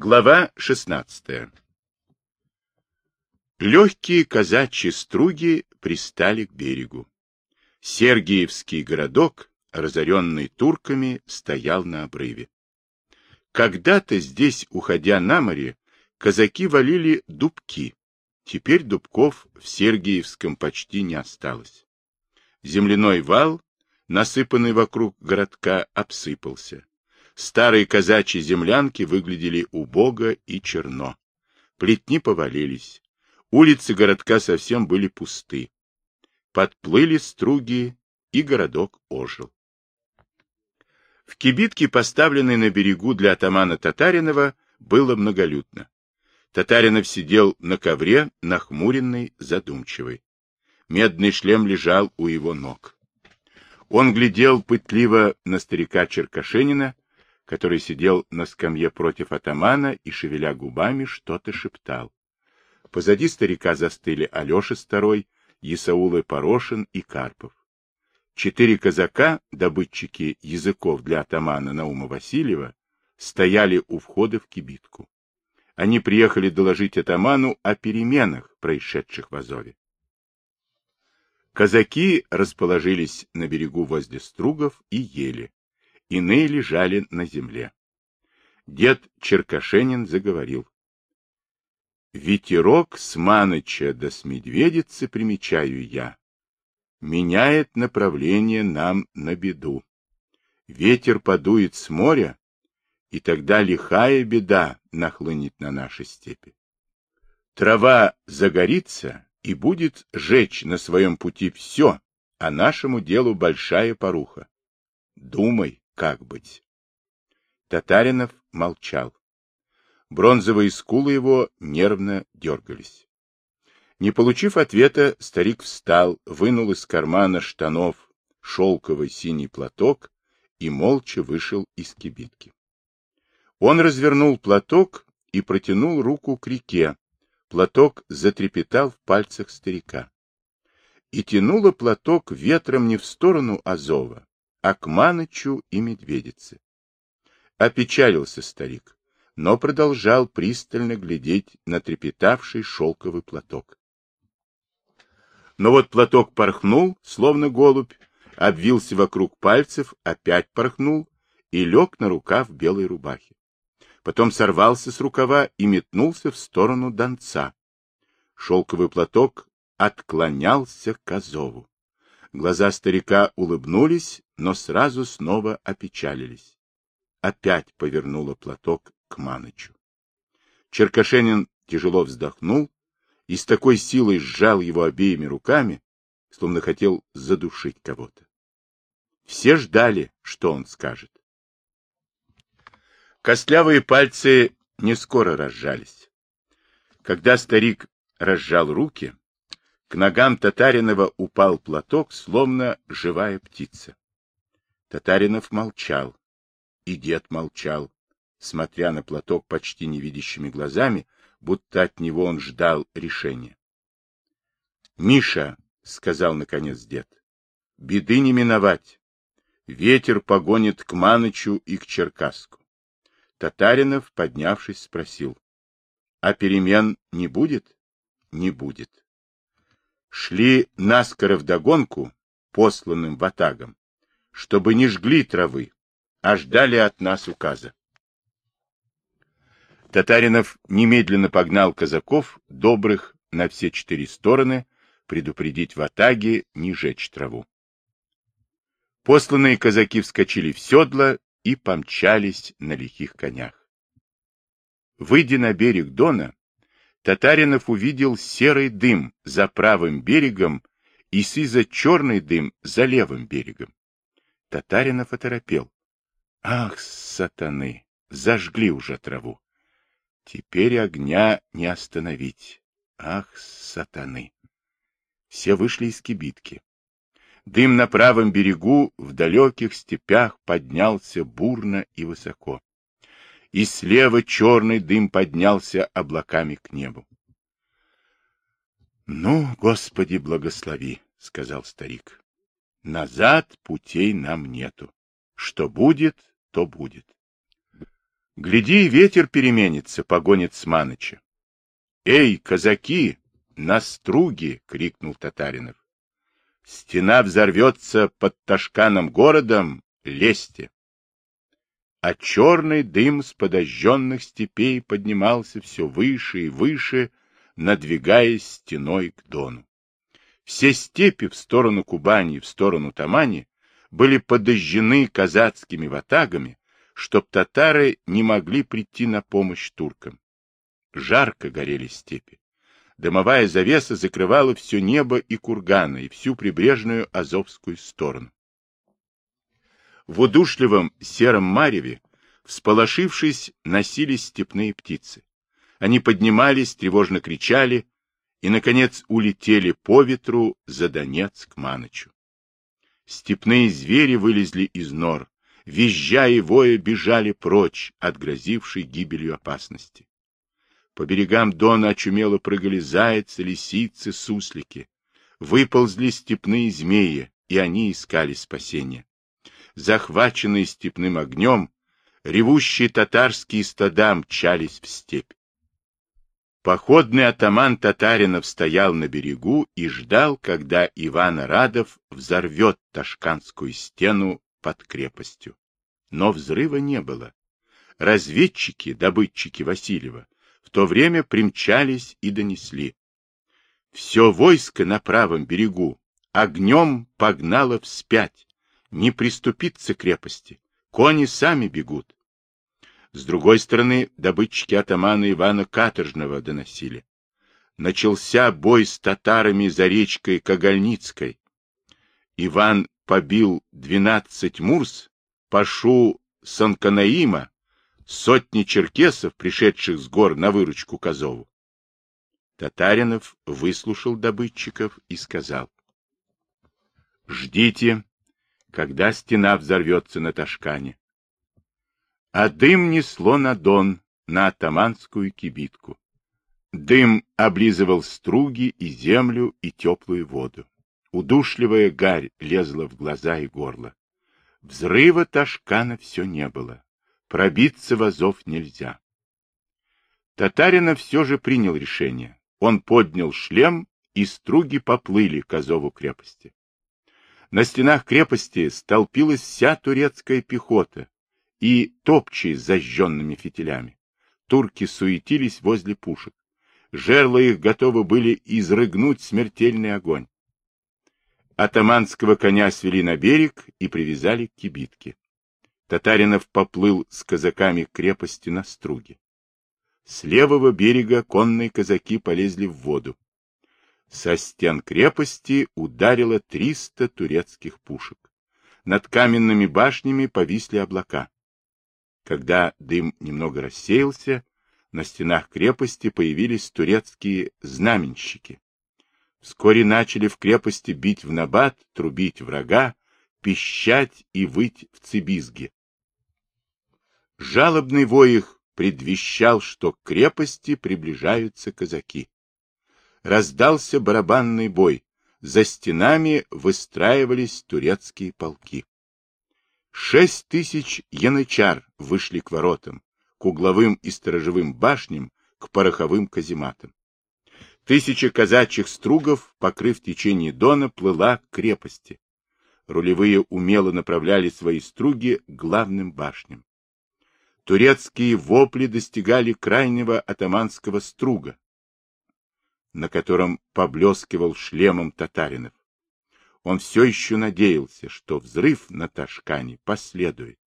Глава 16 Легкие казачьи струги пристали к берегу. Сергиевский городок, разоренный турками, стоял на обрыве. Когда-то здесь, уходя на море, казаки валили дубки. Теперь дубков в Сергиевском почти не осталось. Земляной вал, насыпанный вокруг городка, обсыпался. Старые казачьи землянки выглядели убого и черно. Плетни повалились. Улицы городка совсем были пусты. Подплыли струги, и городок ожил. В кибитке, поставленной на берегу для атамана Татаринова, было многолюдно. Татаринов сидел на ковре, нахмуренный, задумчивый. Медный шлем лежал у его ног. Он глядел пытливо на старика Черкашенина, который сидел на скамье против атамана и, шевеля губами, что-то шептал. Позади старика застыли Алеша Старой, Исаулы Порошин и Карпов. Четыре казака, добытчики языков для атамана Наума Васильева, стояли у входа в кибитку. Они приехали доложить атаману о переменах, происшедших в Азове. Казаки расположились на берегу возле стругов и ели. Иные лежали на земле. Дед Черкашенин заговорил. Ветерок с Маныча до с Медведицы примечаю я меняет направление нам на беду. Ветер подует с моря, и тогда лихая беда нахлынет на наши степи. Трава загорится и будет жечь на своем пути все, а нашему делу большая поруха. Думай, как быть. Татаринов молчал. Бронзовые скулы его нервно дергались. Не получив ответа, старик встал, вынул из кармана штанов шелковый синий платок и молча вышел из кибитки. Он развернул платок и протянул руку к реке. Платок затрепетал в пальцах старика. И тянуло платок ветром не в сторону Азова, а к Манычу и Медведице. Опечалился старик, но продолжал пристально глядеть на трепетавший шелковый платок. Но вот платок порхнул, словно голубь, обвился вокруг пальцев, опять порхнул и лег на рукав белой рубахи. Потом сорвался с рукава и метнулся в сторону донца. Шелковый платок отклонялся к Азову. Глаза старика улыбнулись, но сразу снова опечалились. Опять повернула платок к Манычу. Черкашенин тяжело вздохнул и с такой силой сжал его обеими руками, словно хотел задушить кого-то. Все ждали, что он скажет. Костлявые пальцы не скоро разжались. Когда старик разжал руки, к ногам Татаринова упал платок, словно живая птица. Татаринов молчал, и дед молчал, смотря на платок почти невидящими глазами, будто от него он ждал решения. — Миша, — сказал наконец дед, — беды не миновать. Ветер погонит к Манычу и к Черкаску. Татаринов, поднявшись, спросил. — А перемен не будет? — Не будет. Шли наскоро вдогонку, посланным ватагам, чтобы не жгли травы, а ждали от нас указа. Татаринов немедленно погнал казаков, добрых на все четыре стороны, предупредить в атаге не жечь траву. Посланные казаки вскочили в седла и помчались на лихих конях. Выйдя на берег Дона, Татаринов увидел серый дым за правым берегом и сизо-черный дым за левым берегом. Татаринов оторопел. Ах, сатаны, зажгли уже траву. Теперь огня не остановить. Ах, сатаны! Все вышли из кибитки. Дым на правом берегу в далеких степях поднялся бурно и высоко. И слева черный дым поднялся облаками к небу. — Ну, Господи, благослови, — сказал старик. — Назад путей нам нету. Что будет, то будет. Гляди, ветер переменится, погонит с Маныча. Эй, казаки, на струги! — крикнул Татаринов. Стена взорвется под Ташканом городом, лезьте. А черный дым с подожженных степей поднимался все выше и выше, надвигаясь стеной к Дону. Все степи в сторону Кубани и в сторону Тамани были подожжены казацкими ватагами, чтоб татары не могли прийти на помощь туркам. Жарко горели степи. Дымовая завеса закрывала все небо и курганы, и всю прибрежную Азовскую сторону. В удушливом сером мареве, всполошившись, носились степные птицы. Они поднимались, тревожно кричали и, наконец, улетели по ветру за Донец к Маночу. Степные звери вылезли из нор, визжа и воя бежали прочь от грозившей гибелью опасности. По берегам Дона очумело прыгали зайцы, лисицы, суслики. Выползли степные змеи, и они искали спасения. Захваченные степным огнем, ревущие татарские стада мчались в степь. Походный атаман татаринов стоял на берегу и ждал, когда Иван Радов взорвет Ташканскую стену под крепостью. Но взрыва не было. Разведчики, добытчики Васильева, в то время примчались и донесли. Все войско на правом берегу огнем погнало вспять, не приступиться к крепости, кони сами бегут. С другой стороны, добытчики атамана Ивана Каторжного доносили. Начался бой с татарами за речкой Кагальницкой. Иван побил двенадцать мурс, Пашу Санканаима, сотни черкесов, пришедших с гор на выручку Козову. Татаринов выслушал добытчиков и сказал. «Ждите, когда стена взорвется на Ташкане. А дым несло на Дон, на атаманскую кибитку. Дым облизывал струги и землю, и теплую воду. Удушливая гарь лезла в глаза и горло. Взрыва Ташкана все не было. Пробиться в Азов нельзя. Татарина все же принял решение. Он поднял шлем, и струги поплыли к Азову крепости. На стенах крепости столпилась вся турецкая пехота и топчие с зажженными фитилями. Турки суетились возле пушек. Жерла их готовы были изрыгнуть смертельный огонь. Атаманского коня свели на берег и привязали к кибитке. Татаринов поплыл с казаками к крепости на струге. С левого берега конные казаки полезли в воду. Со стен крепости ударило триста турецких пушек. Над каменными башнями повисли облака. Когда дым немного рассеялся, на стенах крепости появились турецкие знаменщики. Вскоре начали в крепости бить в набат, трубить врага, пищать и выть в цибизге. Жалобный вой их предвещал, что к крепости приближаются казаки. Раздался барабанный бой, за стенами выстраивались турецкие полки. Шесть тысяч янычар вышли к воротам, к угловым и сторожевым башням, к пороховым казематам. Тысяча казачьих стругов, покрыв течение Дона, плыла к крепости. Рулевые умело направляли свои струги к главным башням. Турецкие вопли достигали крайнего атаманского струга, на котором поблескивал шлемом татаринов. Он все еще надеялся, что взрыв на Ташкане последует,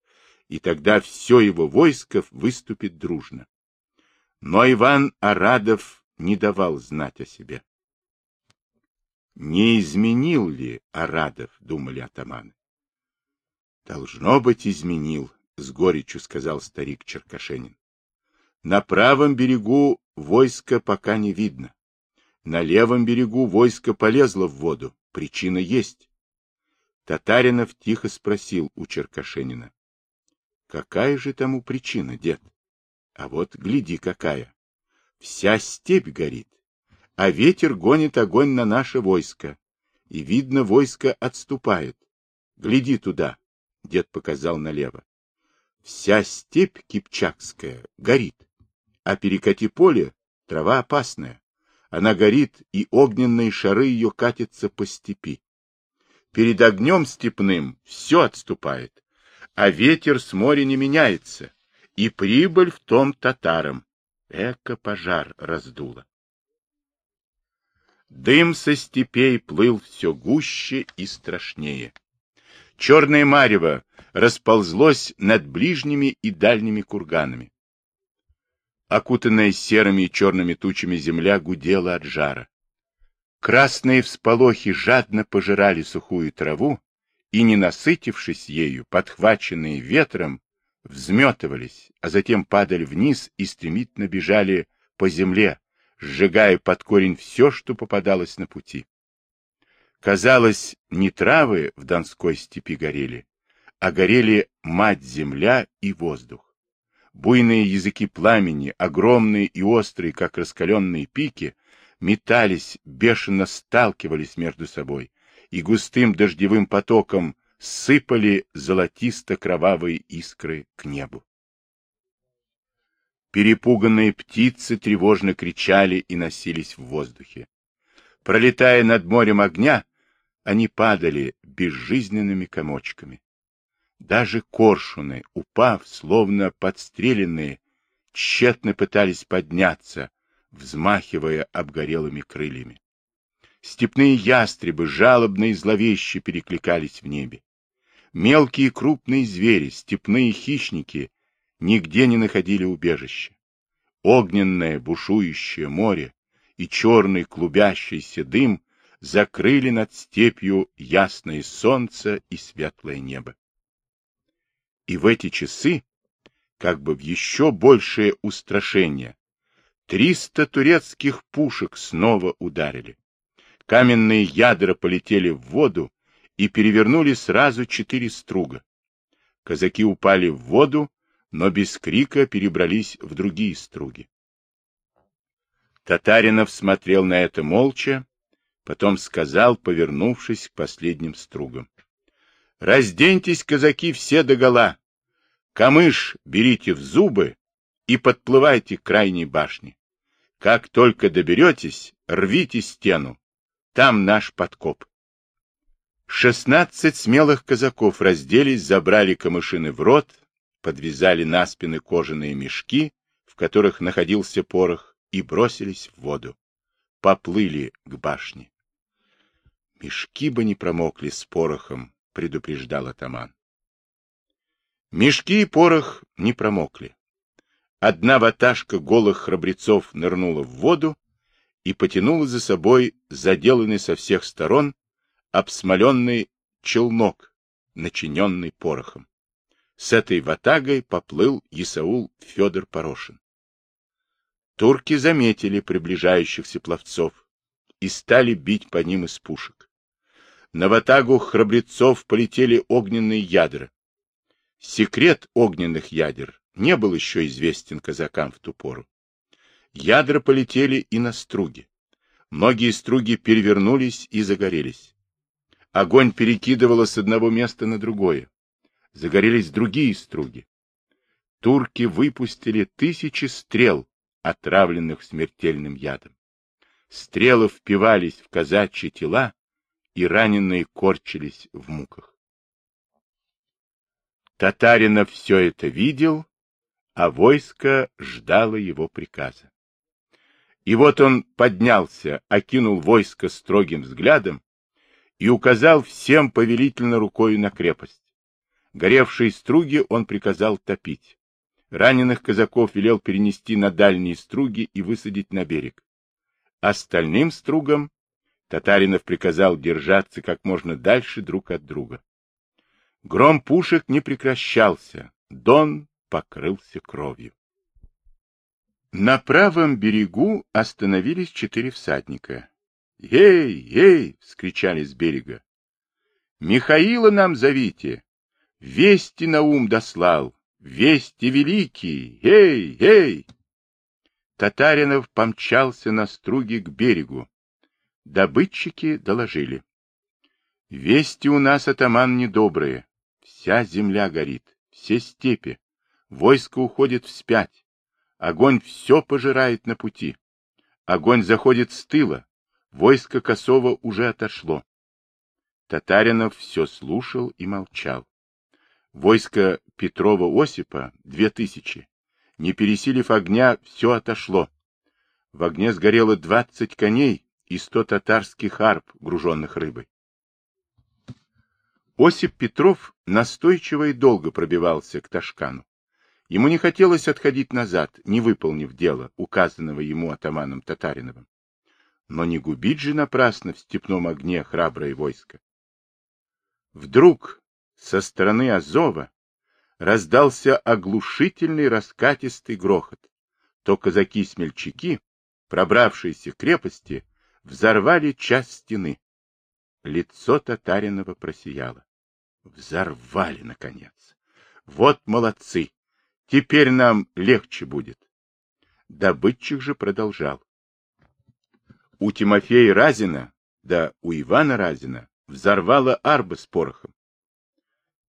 и тогда все его войско выступит дружно. Но Иван Арадов не давал знать о себе. Не изменил ли Арадов, думали атаманы. Должно быть, изменил, с горечью сказал старик Черкашенин. На правом берегу войска пока не видно. На левом берегу войско полезло в воду. Причина есть. Татаринов тихо спросил у Черкашенина. Какая же тому причина, дед? А вот гляди какая. Вся степь горит, а ветер гонит огонь на наше войско. И, видно, войско отступает. Гляди туда, — дед показал налево. вся степь кипчакская горит, а перекати поле трава опасная. Она горит, и огненные шары ее катятся по степи. Перед огнем степным все отступает, а ветер с моря не меняется, и прибыль в том татарам. Эко-пожар раздуло. Дым со степей плыл все гуще и страшнее. Черное марево расползлось над ближними и дальними курганами. Окутанная серыми и черными тучами земля гудела от жара. Красные всполохи жадно пожирали сухую траву, и, не насытившись ею, подхваченные ветром, взметывались, а затем падали вниз и стремительно бежали по земле, сжигая под корень все, что попадалось на пути. Казалось, не травы в Донской степи горели, а горели мать-земля и воздух. Буйные языки пламени, огромные и острые, как раскаленные пики, метались, бешено сталкивались между собой, и густым дождевым потоком сыпали золотисто-кровавые искры к небу. Перепуганные птицы тревожно кричали и носились в воздухе. Пролетая над морем огня, они падали безжизненными комочками. Даже коршуны, упав, словно подстреленные, тщетно пытались подняться, взмахивая обгорелыми крыльями. Степные ястребы жалобно и зловеще перекликались в небе. Мелкие и крупные звери, степные хищники нигде не находили убежища. Огненное бушующее море и черный клубящийся дым закрыли над степью ясное солнце и светлое небо. И в эти часы, как бы в еще большее устрашение, триста турецких пушек снова ударили. Каменные ядра полетели в воду и перевернули сразу четыре струга. Казаки упали в воду, но без крика перебрались в другие струги. Татаринов смотрел на это молча, потом сказал, повернувшись к последним стругам. — Разденьтесь, казаки, все догола. Камыш берите в зубы и подплывайте к крайней башне. Как только доберетесь, рвите стену. Там наш подкоп. Шестнадцать смелых казаков разделись, забрали камышины в рот, подвязали на спины кожаные мешки, в которых находился порох, и бросились в воду. Поплыли к башне. Мешки бы не промокли с порохом, предупреждал атаман. Мешки и порох не промокли. Одна ваташка голых храбрецов нырнула в воду и потянула за собой заделанный со всех сторон обсмоленный челнок, начиненный порохом. С этой ватагой поплыл Исаул Федор Порошин. Турки заметили приближающихся пловцов и стали бить по ним из пушек. На ватагу храбрецов полетели огненные ядра. Секрет огненных ядер не был еще известен казакам в ту пору. Ядра полетели и на струги. Многие струги перевернулись и загорелись. Огонь перекидывало с одного места на другое. Загорелись другие струги. Турки выпустили тысячи стрел, отравленных смертельным ядом. Стрелы впивались в казачьи тела, и раненые корчились в муках. Татаринов все это видел, а войско ждало его приказа. И вот он поднялся, окинул войско строгим взглядом и указал всем повелительно рукою на крепость. Горевшие струги он приказал топить. Раненых казаков велел перенести на дальние струги и высадить на берег. Остальным стругам Татаринов приказал держаться как можно дальше друг от друга. Гром пушек не прекращался, Дон покрылся кровью. На правом берегу остановились четыре всадника. «Эй, эй!» — вскричали с берега. «Михаила нам зовите! Вести на ум дослал! Вести великие! Эй, эй!» Татаринов помчался на струге к берегу. Добытчики доложили. «Вести у нас, атаман, недобрые. Вся земля горит, все степи. Войско уходит вспять. Огонь все пожирает на пути. Огонь заходит с тыла. Войско Косово уже отошло. Татаринов все слушал и молчал. Войско Петрова-Осипа — две тысячи. Не пересилив огня, все отошло. В огне сгорело двадцать коней и сто татарских арб, груженных рыбой. Осип Петров настойчиво и долго пробивался к Ташкану. Ему не хотелось отходить назад, не выполнив дело, указанного ему атаманом Татариновым. Но не губить же напрасно в степном огне храброе войско. Вдруг со стороны Азова раздался оглушительный раскатистый грохот. То казаки-смельчаки, пробравшиеся к крепости, взорвали часть стены. Лицо Татаринова просияло. Взорвали, наконец. Вот молодцы! Теперь нам легче будет. Добытчик же продолжал. У Тимофея Разина, да у Ивана Разина взорвала арба с порохом.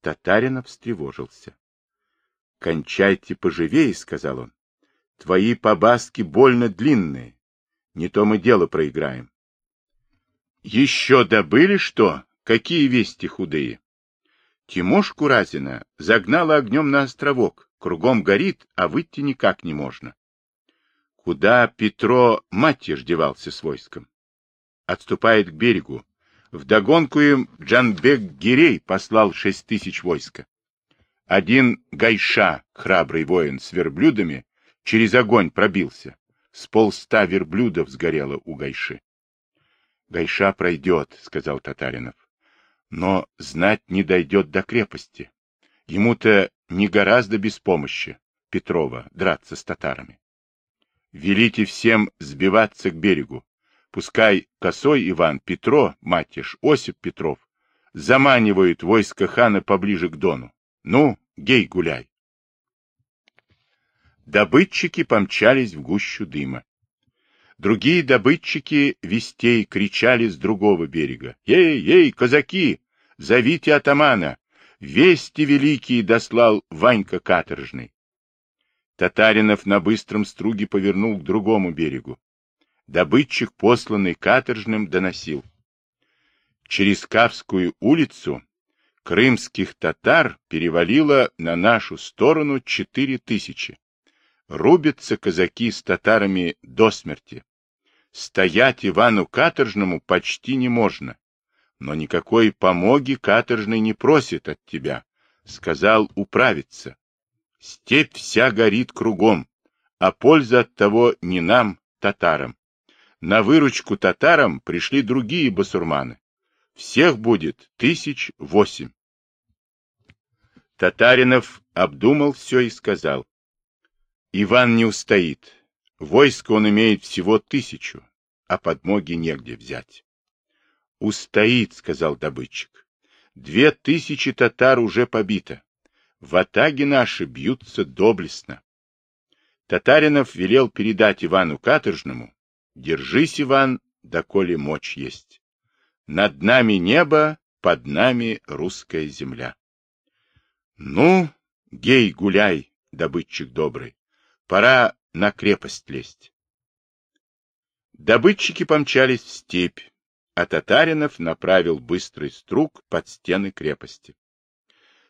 Татаринов встревожился. — Кончайте поживее, — сказал он. — Твои побаски больно длинные. Не то мы дело проиграем. — Еще добыли что? Какие вести худые? Тимошку Разина загнала огнем на островок. Кругом горит, а выйти никак не можно. Куда Петро Матьеш девался с войском? Отступает к берегу. Вдогонку им Джанбек Гирей послал шесть тысяч войска. Один Гайша, храбрый воин с верблюдами, через огонь пробился. С полста верблюдов сгорело у Гайши. — Гайша пройдет, — сказал Татаринов. — Но знать не дойдет до крепости. Ему-то не гораздо без помощи Петрова драться с татарами. Велите всем сбиваться к берегу. Пускай Косой Иван, Петро, Матиш, Осип Петров заманивают войско хана поближе к Дону. Ну, гей, гуляй. Добытчики помчались в гущу дыма. Другие добытчики вестей кричали с другого берега. «Ей, ей, казаки! Зовите атамана! Вести великие дослал Ванька Каторжный!» Татаринов на быстром струге повернул к другому берегу добытчик, посланный каторжным, доносил. Через Кавскую улицу крымских татар перевалило на нашу сторону четыре тысячи. Рубятся казаки с татарами до смерти. Стоять Ивану Каторжному почти не можно. Но никакой помоги Каторжный не просит от тебя, сказал управиться. Степь вся горит кругом, а польза от того не нам, татарам. На выручку татарам пришли другие басурманы. Всех будет тысяч восемь. Татаринов обдумал все и сказал. Иван не устоит. Войско он имеет всего тысячу, а подмоги негде взять. Устоит, сказал добытчик. Две тысячи татар уже побито. В атаге наши бьются доблестно. Татаринов велел передать Ивану Каторжному, Держись, Иван, доколе мочь есть. Над нами небо, под нами русская земля. Ну, гей, гуляй, добытчик добрый, пора на крепость лезть. Добытчики помчались в степь, а Татаринов направил быстрый струк под стены крепости.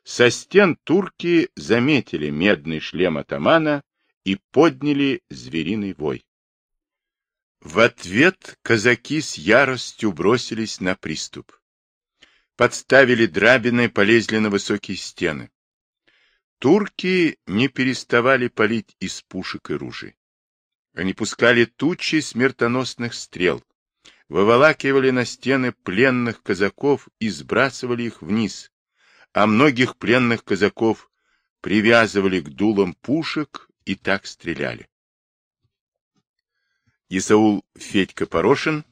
Со стен турки заметили медный шлем атамана и подняли звериный вой. В ответ казаки с яростью бросились на приступ. Подставили драбины, полезли на высокие стены. Турки не переставали палить из пушек и ружей. Они пускали тучи смертоносных стрел, выволакивали на стены пленных казаков и сбрасывали их вниз, а многих пленных казаков привязывали к дулам пушек и так стреляли. Исаул Федька Порошин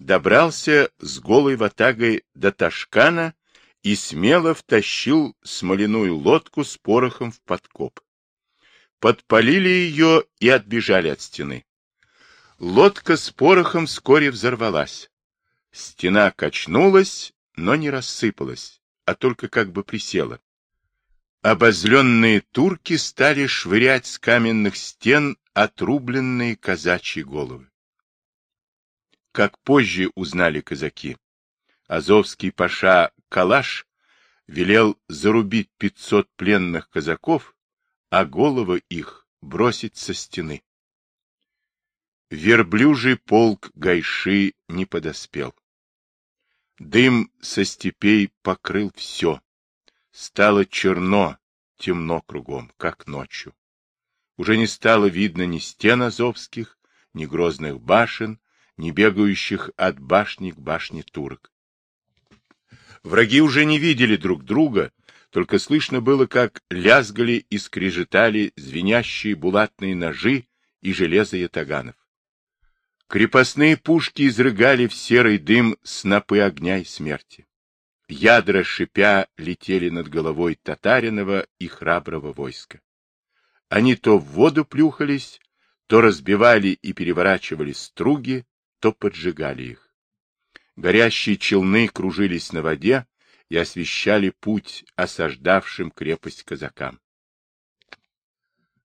добрался с голой ватагой до Ташкана и смело втащил смоляную лодку с порохом в подкоп. Подпалили ее и отбежали от стены. Лодка с порохом вскоре взорвалась. Стена качнулась, но не рассыпалась, а только как бы присела. Обозленные турки стали швырять с каменных стен отрубленные казачьи головы. Как позже узнали казаки, азовский паша Калаш велел зарубить 500 пленных казаков, а головы их бросить со стены. Верблюжий полк Гайши не подоспел. Дым со степей покрыл все. Стало черно, темно кругом, как ночью. Уже не стало видно ни стен азовских, ни грозных башен, ни бегающих от башни к башне турок. Враги уже не видели друг друга, только слышно было, как лязгали и скрежетали звенящие булатные ножи и железо ятаганов. Крепостные пушки изрыгали в серый дым снопы огня и смерти. Ядра, шипя, летели над головой татаринова и храброго войска. Они то в воду плюхались, то разбивали и переворачивали струги, то поджигали их. Горящие челны кружились на воде и освещали путь осаждавшим крепость казакам.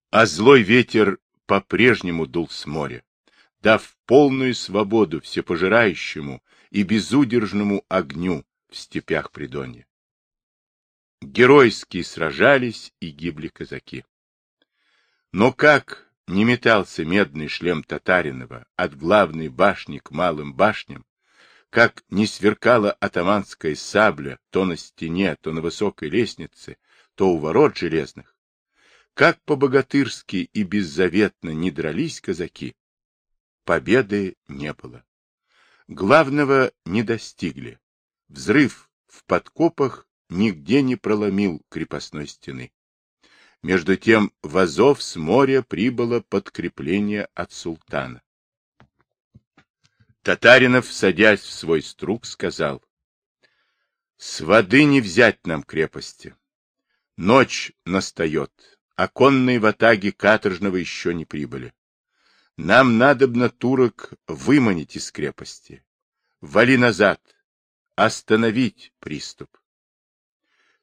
А злой ветер по-прежнему дул с моря дав полную свободу всепожирающему и безудержному огню в степях Придонья. Геройски сражались и гибли казаки. Но как не метался медный шлем Татаринова от главной башни к малым башням, как не сверкала атаманская сабля то на стене, то на высокой лестнице, то у ворот железных, как по-богатырски и беззаветно не дрались казаки, победы не было. Главного не достигли. Взрыв в подкопах нигде не проломил крепостной стены. Между тем в Азов с моря прибыло подкрепление от султана. Татаринов, садясь в свой струк, сказал, «С воды не взять нам крепости. Ночь настает, а конные ватаги каторжного еще не прибыли. Нам надобно турок выманить из крепости. Вали назад. Остановить приступ.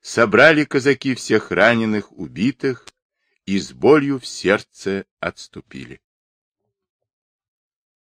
Собрали казаки всех раненых, убитых, и с болью в сердце отступили.